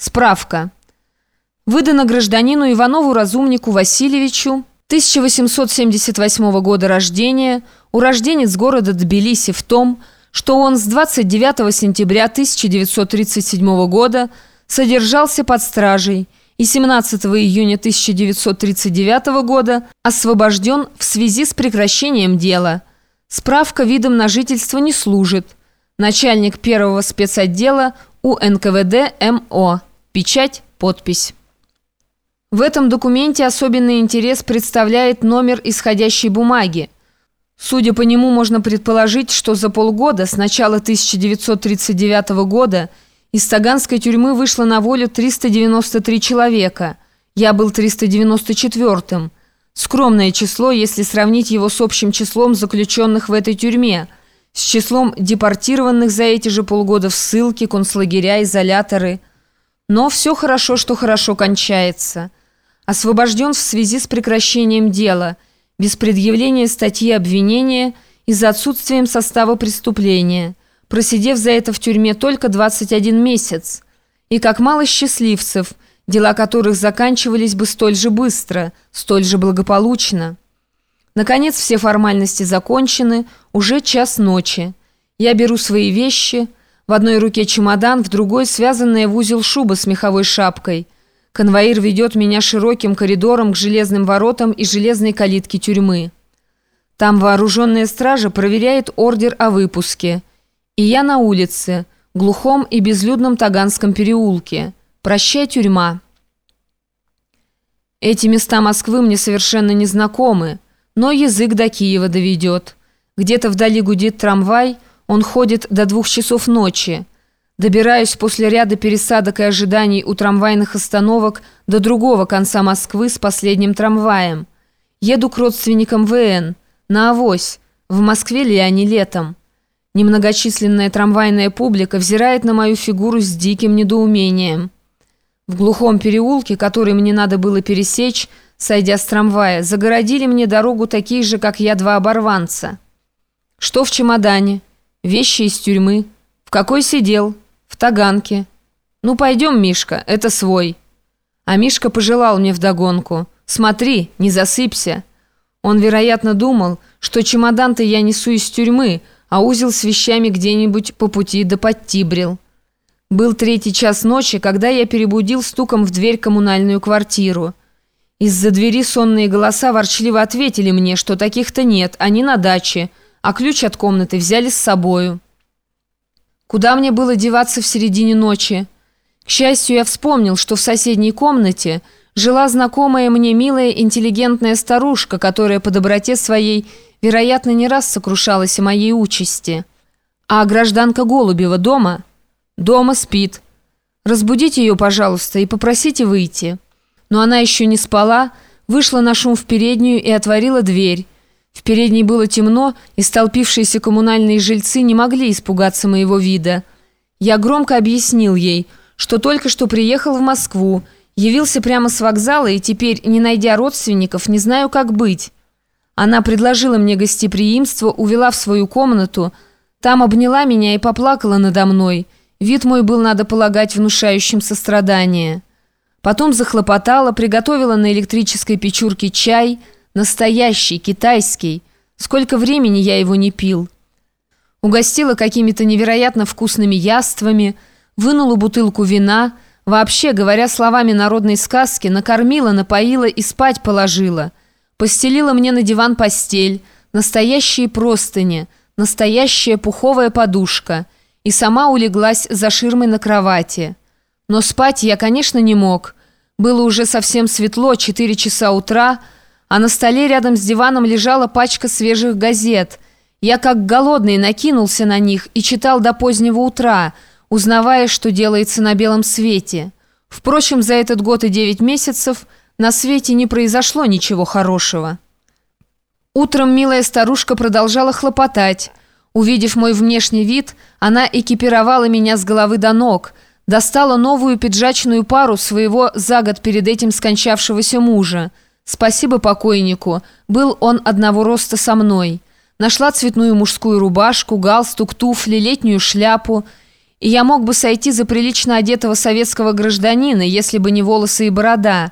Справка. Выдано гражданину Иванову Разумнику Васильевичу 1878 года рождения, урожденец города Тбилиси в том, что он с 29 сентября 1937 года содержался под стражей и 17 июня 1939 года освобожден в связи с прекращением дела. Справка видом на жительство не служит. Начальник первого спецотдела УНКВД МО. Печать, подпись. В этом документе особенный интерес представляет номер исходящей бумаги. Судя по нему, можно предположить, что за полгода, с начала 1939 года, из Таганской тюрьмы вышло на волю 393 человека. Я был 394-м. Скромное число, если сравнить его с общим числом заключенных в этой тюрьме, с числом депортированных за эти же полгода в ссылки, концлагеря, изоляторы. Но все хорошо, что хорошо кончается освобожден в связи с прекращением дела, без предъявления статьи обвинения и за отсутствием состава преступления, просидев за это в тюрьме только 21 месяц. И как мало счастливцев, дела которых заканчивались бы столь же быстро, столь же благополучно. Наконец все формальности закончены, уже час ночи. Я беру свои вещи, в одной руке чемодан, в другой связанная в узел шуба с меховой шапкой – Конвоир ведет меня широким коридором к железным воротам и железной калитке тюрьмы. Там вооруженная стража проверяет ордер о выпуске. И я на улице, глухом и безлюдном Таганском переулке. Прощай, тюрьма. Эти места Москвы мне совершенно не знакомы, но язык до Киева доведет. Где-то вдали гудит трамвай, он ходит до двух часов ночи. Добираюсь после ряда пересадок и ожиданий у трамвайных остановок до другого конца Москвы с последним трамваем. Еду к родственникам ВН, на авось, в Москве ли они летом. Немногочисленная трамвайная публика взирает на мою фигуру с диким недоумением. В глухом переулке, который мне надо было пересечь, сойдя с трамвая, загородили мне дорогу такие же, как я, два оборванца. Что в чемодане? Вещи из тюрьмы. В какой сидел? «В Таганке». «Ну, пойдем, Мишка, это свой». А Мишка пожелал мне вдогонку. «Смотри, не засыпься». Он, вероятно, думал, что чемодан-то я несу из тюрьмы, а узел с вещами где-нибудь по пути да подтибрил. Был третий час ночи, когда я перебудил стуком в дверь коммунальную квартиру. Из-за двери сонные голоса ворчливо ответили мне, что таких-то нет, они на даче, а ключ от комнаты взяли с собою. Куда мне было деваться в середине ночи? К счастью, я вспомнил, что в соседней комнате жила знакомая мне милая интеллигентная старушка, которая по доброте своей, вероятно, не раз сокрушалась о моей участи. А гражданка Голубева дома? Дома спит. Разбудите ее, пожалуйста, и попросите выйти. Но она еще не спала, вышла на шум в переднюю и отворила дверь. В передней было темно, и столпившиеся коммунальные жильцы не могли испугаться моего вида. Я громко объяснил ей, что только что приехал в Москву, явился прямо с вокзала и теперь, не найдя родственников, не знаю, как быть. Она предложила мне гостеприимство, увела в свою комнату, там обняла меня и поплакала надо мной. Вид мой был, надо полагать, внушающим сострадание. Потом захлопотала, приготовила на электрической печурке чай – Настоящий, китайский. Сколько времени я его не пил. Угостила какими-то невероятно вкусными яствами, вынула бутылку вина, вообще, говоря словами народной сказки, накормила, напоила и спать положила. Постелила мне на диван постель, настоящие простыни, настоящая пуховая подушка, и сама улеглась за ширмой на кровати. Но спать я, конечно, не мог. Было уже совсем светло, 4 часа утра, а на столе рядом с диваном лежала пачка свежих газет. Я как голодный накинулся на них и читал до позднего утра, узнавая, что делается на белом свете. Впрочем, за этот год и девять месяцев на свете не произошло ничего хорошего. Утром милая старушка продолжала хлопотать. Увидев мой внешний вид, она экипировала меня с головы до ног, достала новую пиджачную пару своего за год перед этим скончавшегося мужа – Спасибо покойнику, был он одного роста со мной. Нашла цветную мужскую рубашку, галстук, туфли, летнюю шляпу и я мог бы сойти за прилично одетого советского гражданина, если бы не волосы и борода.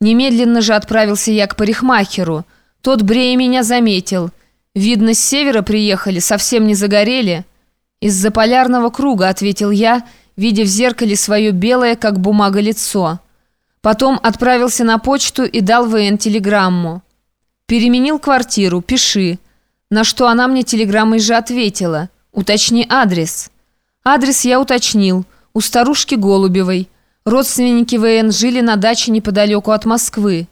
Немедленно же отправился я к парикмахеру. Тот брея меня заметил. Видно, с севера приехали, совсем не загорели. «Из-за полярного круга», — ответил я, видя в зеркале свое белое, как бумага, лицо. Потом отправился на почту и дал ВН телеграмму. «Переменил квартиру, пиши». На что она мне телеграммой же ответила. «Уточни адрес». Адрес я уточнил. У старушки Голубевой. Родственники ВН жили на даче неподалеку от Москвы.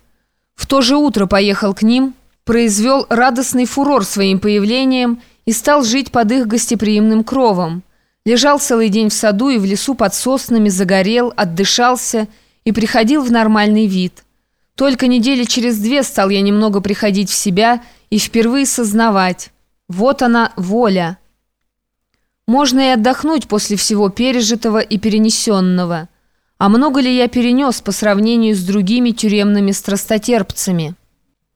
В то же утро поехал к ним, произвел радостный фурор своим появлением и стал жить под их гостеприимным кровом. Лежал целый день в саду и в лесу под соснами, загорел, отдышался и приходил в нормальный вид. Только недели через две стал я немного приходить в себя и впервые сознавать. Вот она, воля. Можно и отдохнуть после всего пережитого и перенесенного. А много ли я перенес по сравнению с другими тюремными страстотерпцами?»